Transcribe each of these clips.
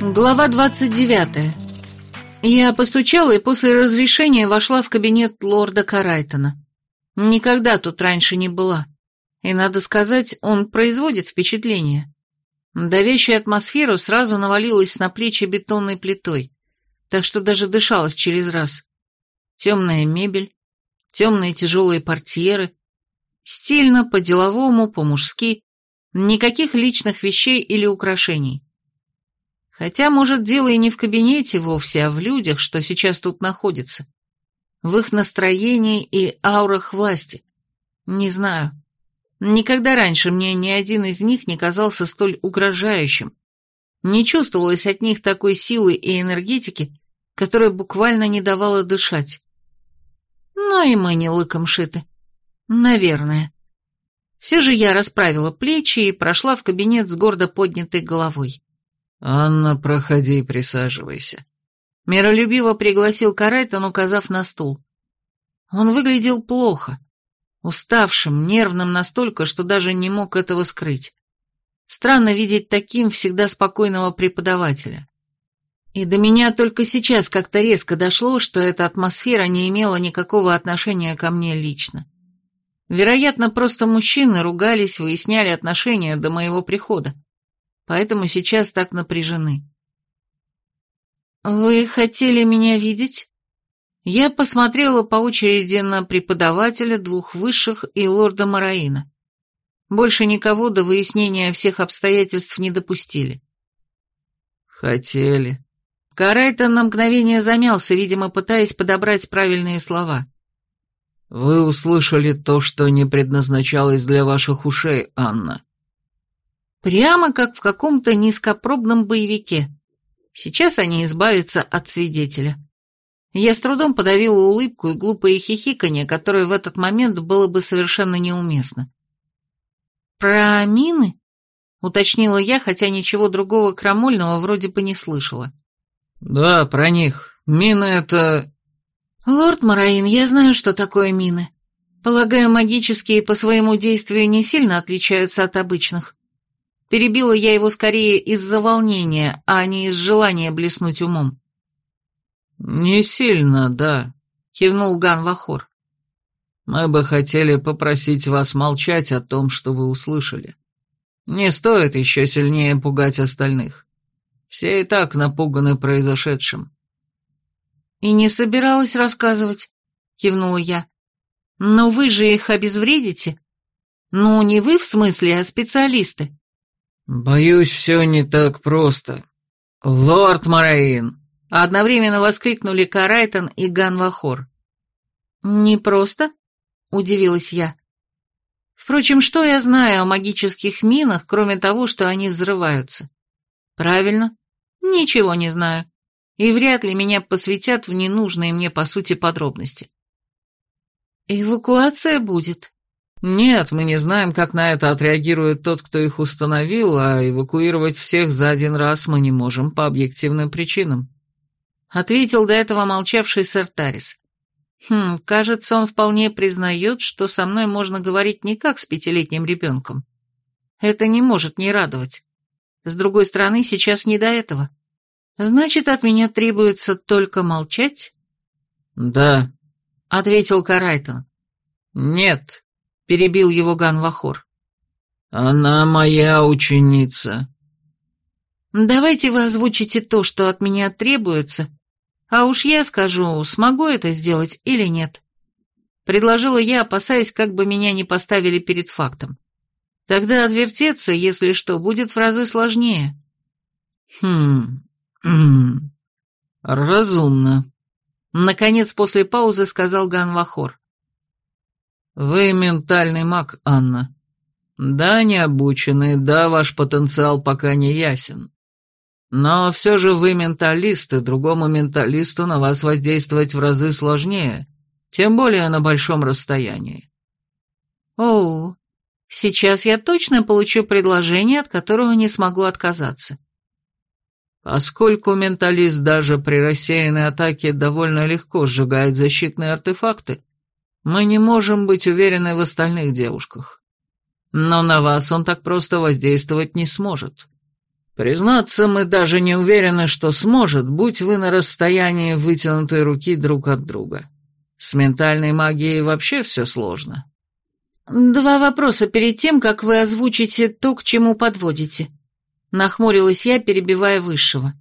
Глава 29. Я постучала и после разрешения вошла в кабинет лорда Карайтона. Никогда тут раньше не была. И, надо сказать, он производит впечатление. Давящая атмосфера сразу навалилась на плечи бетонной плитой, так что даже дышалась через раз. Темная мебель, темные тяжелые портьеры, стильно, по-деловому, по-мужски, никаких личных вещей или украшений. Хотя, может, дело и не в кабинете вовсе, а в людях, что сейчас тут находятся. В их настроении и аурах власти. Не знаю. Никогда раньше мне ни один из них не казался столь угрожающим. Не чувствовалось от них такой силы и энергетики, которая буквально не давала дышать. Но и мы не лыком шиты. Наверное. Все же я расправила плечи и прошла в кабинет с гордо поднятой головой. «Анна, проходи присаживайся». Миролюбиво пригласил Карайтон, указав на стул. Он выглядел плохо, уставшим, нервным настолько, что даже не мог этого скрыть. Странно видеть таким всегда спокойного преподавателя. И до меня только сейчас как-то резко дошло, что эта атмосфера не имела никакого отношения ко мне лично. Вероятно, просто мужчины ругались, выясняли отношения до моего прихода поэтому сейчас так напряжены. «Вы хотели меня видеть?» Я посмотрела по очереди на преподавателя, двух высших и лорда Мараина. Больше никого до выяснения всех обстоятельств не допустили. «Хотели». Карайтон на мгновение замялся, видимо, пытаясь подобрать правильные слова. «Вы услышали то, что не предназначалось для ваших ушей, Анна. Прямо как в каком-то низкопробном боевике. Сейчас они избавятся от свидетеля. Я с трудом подавила улыбку и глупое хихиканье, которое в этот момент было бы совершенно неуместно. «Про мины?» — уточнила я, хотя ничего другого крамольного вроде бы не слышала. «Да, про них. Мины — это...» «Лорд Мараин, я знаю, что такое мины. Полагаю, магические по своему действию не сильно отличаются от обычных. Перебила я его скорее из-за волнения, а не из желания блеснуть умом. «Не сильно, да», — кивнул Ган Вахор. «Мы бы хотели попросить вас молчать о том, что вы услышали. Не стоит еще сильнее пугать остальных. Все и так напуганы произошедшим». «И не собиралась рассказывать», — кивнула я. «Но вы же их обезвредите? Ну, не вы в смысле, а специалисты». «Боюсь, все не так просто. Лорд Мараин!» Одновременно воскликнули Карайтон и Ганвахор. «Не просто?» — удивилась я. «Впрочем, что я знаю о магических минах, кроме того, что они взрываются?» «Правильно, ничего не знаю, и вряд ли меня посвятят в ненужные мне, по сути, подробности». «Эвакуация будет», «Нет, мы не знаем, как на это отреагирует тот, кто их установил, а эвакуировать всех за один раз мы не можем по объективным причинам», — ответил до этого молчавший сэр Тарис. «Хм, кажется, он вполне признает, что со мной можно говорить не как с пятилетним ребенком. Это не может не радовать. С другой стороны, сейчас не до этого. Значит, от меня требуется только молчать?» «Да», — ответил Карайтон. «Нет», перебил его Ганвахор. «Она моя ученица». «Давайте вы озвучите то, что от меня требуется, а уж я скажу, смогу это сделать или нет». Предложила я, опасаясь, как бы меня не поставили перед фактом. Тогда отвертеться, если что, будет в разы сложнее. Хм, хм, разумно. Наконец, после паузы сказал Ганвахор. «Вы ментальный маг, Анна. Да, не обученный, да, ваш потенциал пока не ясен. Но все же вы менталист, и другому менталисту на вас воздействовать в разы сложнее, тем более на большом расстоянии». «Оу, сейчас я точно получу предложение, от которого не смогу отказаться». Поскольку менталист даже при рассеянной атаке довольно легко сжигает защитные артефакты, мы не можем быть уверены в остальных девушках. Но на вас он так просто воздействовать не сможет. Признаться, мы даже не уверены, что сможет, будь вы на расстоянии вытянутой руки друг от друга. С ментальной магией вообще все сложно. Два вопроса перед тем, как вы озвучите то, к чему подводите. Нахмурилась я, перебивая высшего.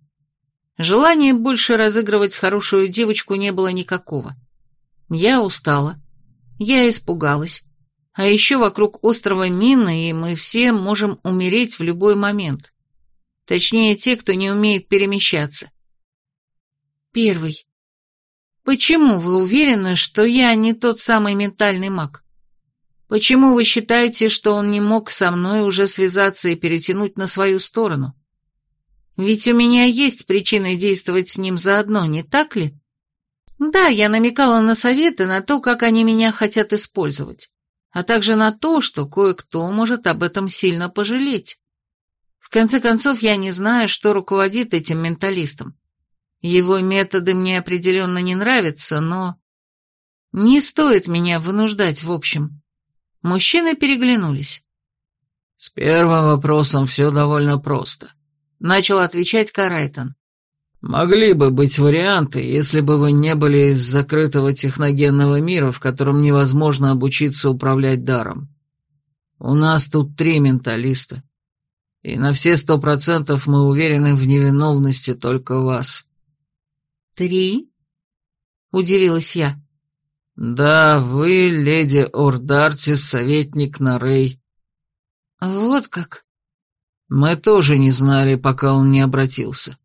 Желания больше разыгрывать хорошую девочку не было никакого. Я устала. Я испугалась. А еще вокруг острова мины, и мы все можем умереть в любой момент. Точнее, те, кто не умеет перемещаться. Первый. Почему вы уверены, что я не тот самый ментальный маг? Почему вы считаете, что он не мог со мной уже связаться и перетянуть на свою сторону? Ведь у меня есть причины действовать с ним заодно, не так ли? Да, я намекала на советы, на то, как они меня хотят использовать, а также на то, что кое-кто может об этом сильно пожалеть. В конце концов, я не знаю, что руководит этим менталистом. Его методы мне определенно не нравятся, но... Не стоит меня вынуждать, в общем. Мужчины переглянулись. «С первым вопросом все довольно просто», — начал отвечать Карайтон. «Могли бы быть варианты, если бы вы не были из закрытого техногенного мира, в котором невозможно обучиться управлять даром. У нас тут три менталиста, и на все сто процентов мы уверены в невиновности только вас». «Три?» — удивилась я. «Да, вы, леди Ордартис, советник Нарей». «Вот как?» «Мы тоже не знали, пока он не обратился.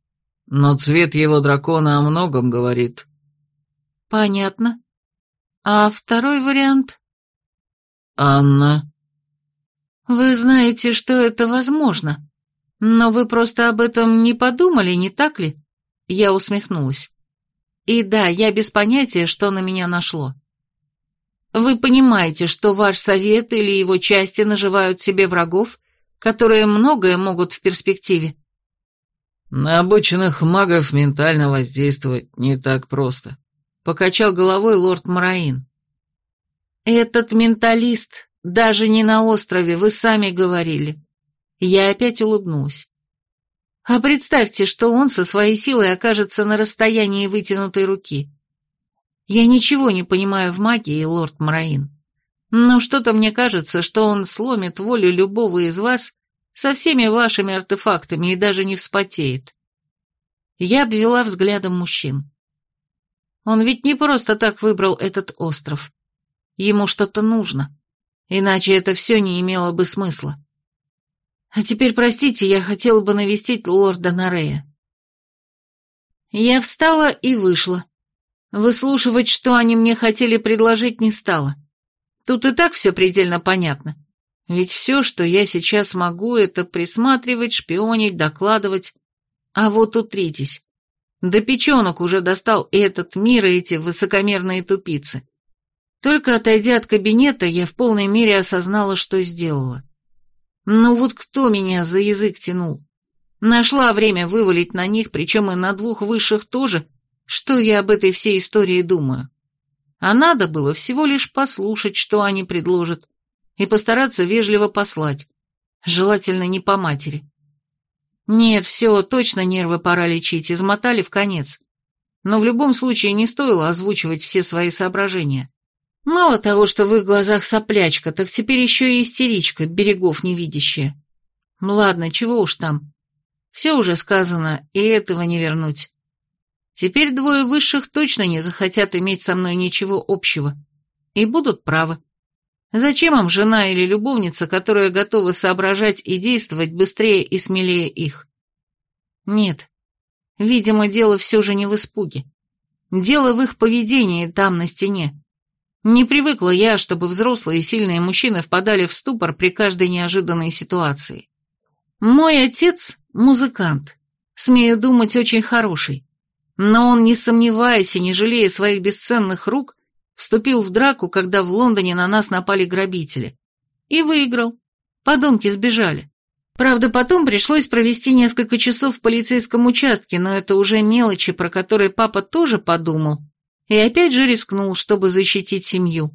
Но цвет его дракона о многом говорит». «Понятно. А второй вариант?» «Анна». «Вы знаете, что это возможно, но вы просто об этом не подумали, не так ли?» Я усмехнулась. И да, я без понятия, что на меня нашло. Вы понимаете, что ваш совет или его части наживают себе врагов, которые многое могут в перспективе? На обычных магов ментально воздействовать не так просто. Покачал головой лорд Мараин. Этот менталист даже не на острове, вы сами говорили. Я опять улыбнулась. А представьте, что он со своей силой окажется на расстоянии вытянутой руки. Я ничего не понимаю в магии, лорд Мараин. Но что-то мне кажется, что он сломит волю любого из вас со всеми вашими артефактами и даже не вспотеет. Я обвела взглядом мужчин. Он ведь не просто так выбрал этот остров. Ему что-то нужно, иначе это все не имело бы смысла. А теперь, простите, я хотела бы навестить лорда Нарея. Я встала и вышла. Выслушивать, что они мне хотели предложить, не стала. Тут и так все предельно понятно. Ведь все, что я сейчас могу, это присматривать, шпионить, докладывать. А вот утритесь. До печенок уже достал этот мир и эти высокомерные тупицы. Только отойдя от кабинета, я в полной мере осознала, что сделала. Ну вот кто меня за язык тянул? Нашла время вывалить на них, причем и на двух высших тоже, что я об этой всей истории думаю. А надо было всего лишь послушать, что они предложат, и постараться вежливо послать, желательно не по матери. Нет, все, точно нервы пора лечить, измотали в конец. Но в любом случае не стоило озвучивать все свои соображения. Мало того, что в их глазах соплячка, так теперь еще и истеричка, берегов невидящая. Ну ладно, чего уж там. Все уже сказано, и этого не вернуть. Теперь двое высших точно не захотят иметь со мной ничего общего. И будут правы. Зачем им жена или любовница, которая готова соображать и действовать быстрее и смелее их? Нет. Видимо, дело все же не в испуге. Дело в их поведении там, на стене. Не привыкла я, чтобы взрослые и сильные мужчины впадали в ступор при каждой неожиданной ситуации. Мой отец – музыкант, смею думать, очень хороший. Но он, не сомневаясь и не жалея своих бесценных рук, вступил в драку, когда в Лондоне на нас напали грабители. И выиграл. Подонки сбежали. Правда, потом пришлось провести несколько часов в полицейском участке, но это уже мелочи, про которые папа тоже подумал и опять же рискнул, чтобы защитить семью.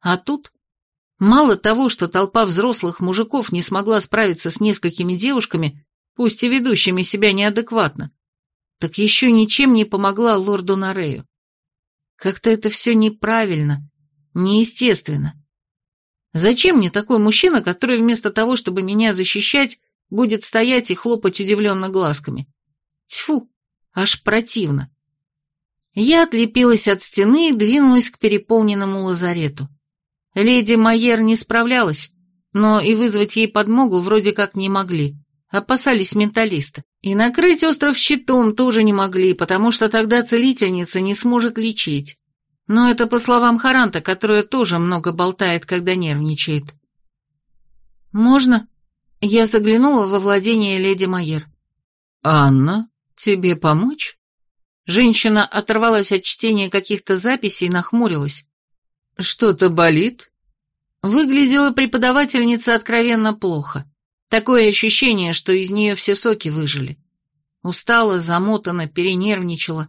А тут, мало того, что толпа взрослых мужиков не смогла справиться с несколькими девушками, пусть и ведущими себя неадекватно, так еще ничем не помогла лорду Нарею. Как-то это все неправильно, неестественно. Зачем мне такой мужчина, который вместо того, чтобы меня защищать, будет стоять и хлопать удивленно глазками? Тьфу, аж противно. Я отлепилась от стены и двинулась к переполненному лазарету. Леди Майер не справлялась, но и вызвать ей подмогу вроде как не могли, опасались менталиста. И накрыть остров щитом тоже не могли, потому что тогда целительница не сможет лечить. Но это по словам Харанта, которая тоже много болтает, когда нервничает. «Можно?» Я заглянула во владение леди Майер. «Анна, тебе помочь?» Женщина оторвалась от чтения каких-то записей и нахмурилась. «Что-то болит?» Выглядела преподавательница откровенно плохо. Такое ощущение, что из нее все соки выжили. Устала, замотана, перенервничала.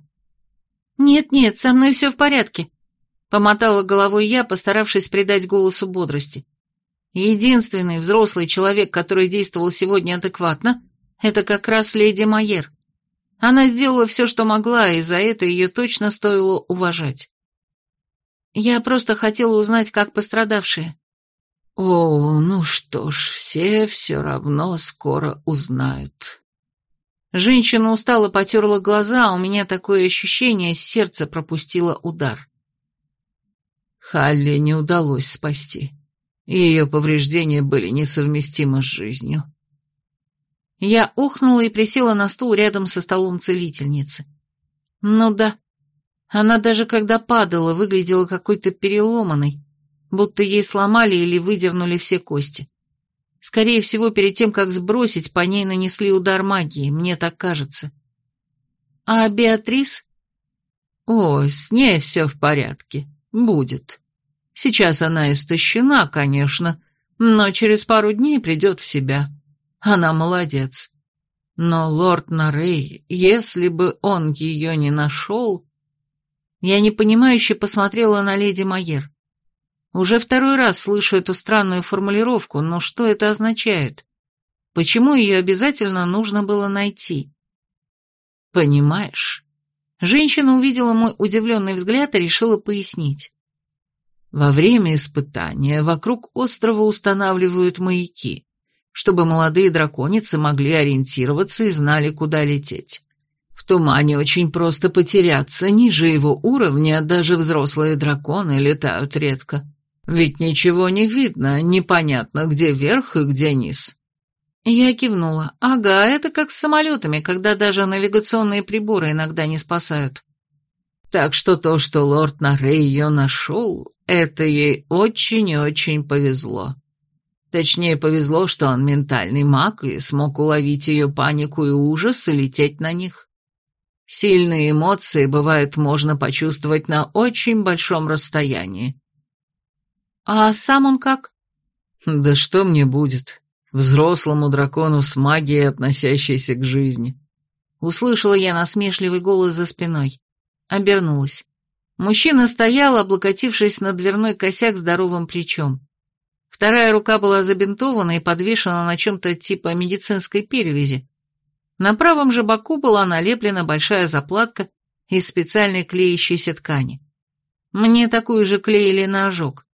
«Нет-нет, со мной все в порядке», — помотала головой я, постаравшись придать голосу бодрости. Единственный взрослый человек, который действовал сегодня адекватно, это как раз леди Майер. Она сделала все, что могла, и за это ее точно стоило уважать. Я просто хотела узнать, как пострадавшие. О, ну что ж, все все равно скоро узнают. Женщина устало потерла глаза, а у меня такое ощущение, сердце пропустило удар. Халли не удалось спасти. Ее повреждения были несовместимы с жизнью. Я ухнула и присела на стул рядом со столом целительницы. Ну да, она даже когда падала, выглядела какой-то переломанной, будто ей сломали или выдернули все кости. Скорее всего, перед тем, как сбросить, по ней нанесли удар магии, мне так кажется. А Беатрис? О, с ней все в порядке. Будет. Сейчас она истощена, конечно, но через пару дней придет в себя. Она молодец. Но лорд Нарей, если бы он ее не нашел... Я непонимающе посмотрела на леди Майер. Уже второй раз слышу эту странную формулировку, но что это означает? Почему ее обязательно нужно было найти? Понимаешь? Женщина увидела мой удивленный взгляд и решила пояснить. Во время испытания вокруг острова устанавливают маяки, чтобы молодые драконицы могли ориентироваться и знали, куда лететь. В тумане очень просто потеряться, ниже его уровня даже взрослые драконы летают редко. Ведь ничего не видно, непонятно, где верх и где низ. Я кивнула. Ага, это как с самолетами, когда даже навигационные приборы иногда не спасают. Так что то, что лорд Нарей ее нашел, это ей очень и очень повезло. Точнее, повезло, что он ментальный маг и смог уловить ее панику и ужас и лететь на них. Сильные эмоции, бывает, можно почувствовать на очень большом расстоянии. А сам он как? Да что мне будет? Взрослому дракону с магией, относящейся к жизни. Услышала я насмешливый голос за спиной. Обернулась. Мужчина стоял, облокотившись на дверной косяк здоровым плечом. Вторая рука была забинтована и подвешена на чем-то типа медицинской перевязи. На правом же боку была налеплена большая заплатка из специальной клеящейся ткани. Мне такую же клеили на ожог.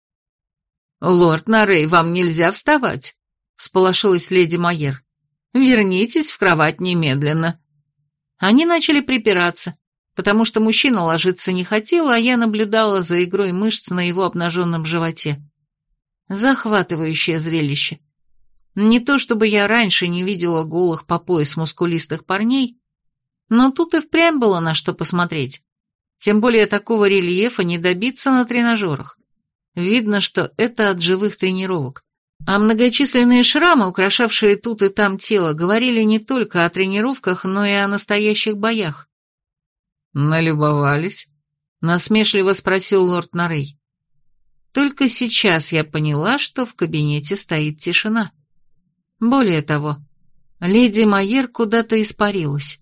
«Лорд Нарей, вам нельзя вставать», — всполошилась леди Майер. «Вернитесь в кровать немедленно». Они начали припираться, потому что мужчина ложиться не хотел, а я наблюдала за игрой мышц на его обнаженном животе. Захватывающее зрелище. Не то чтобы я раньше не видела голых по пояс мускулистых парней, но тут и впрямь было на что посмотреть. Тем более такого рельефа не добиться на тренажерах. Видно, что это от живых тренировок. А многочисленные шрамы, украшавшие тут и там тело, говорили не только о тренировках, но и о настоящих боях. «Налюбовались?» — насмешливо спросил лорд Нарей. Только сейчас я поняла, что в кабинете стоит тишина. Более того, леди Майер куда-то испарилась.